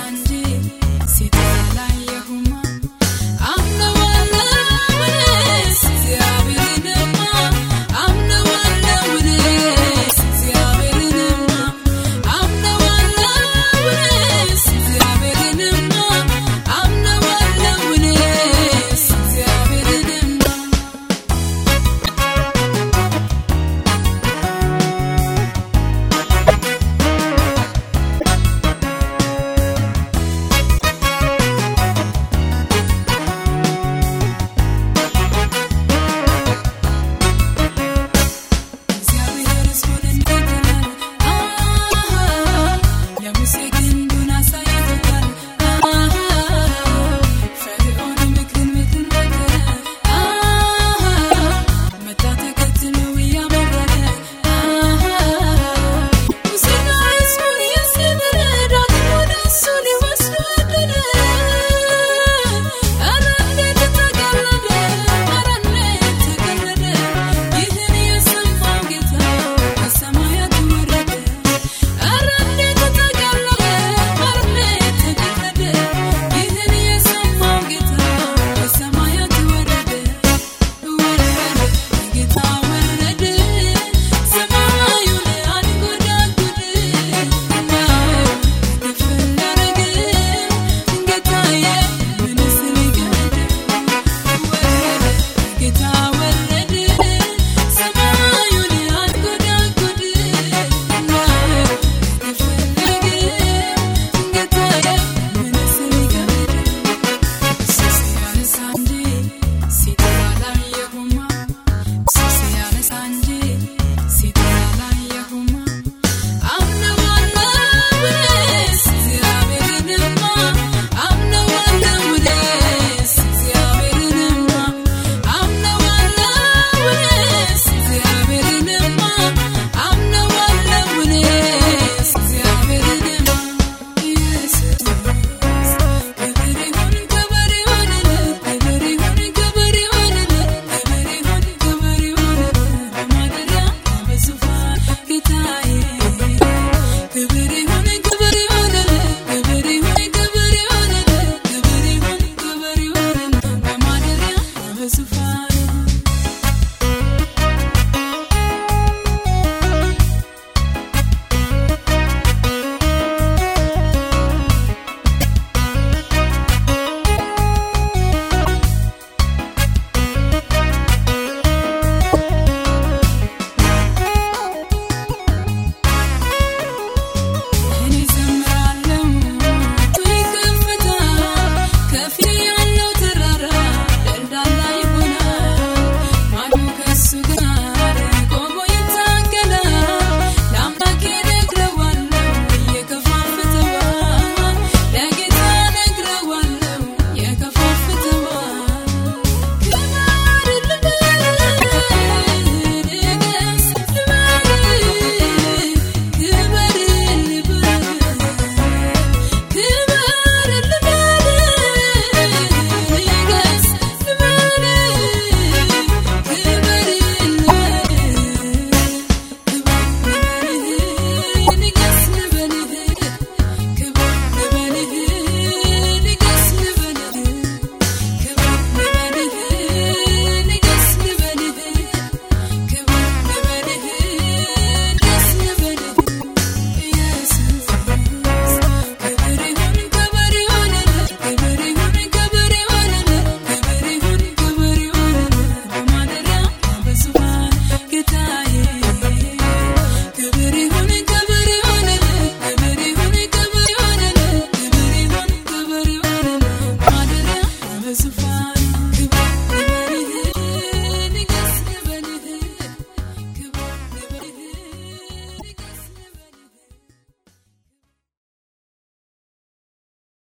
Kandi, si tu es là. veut souffrir.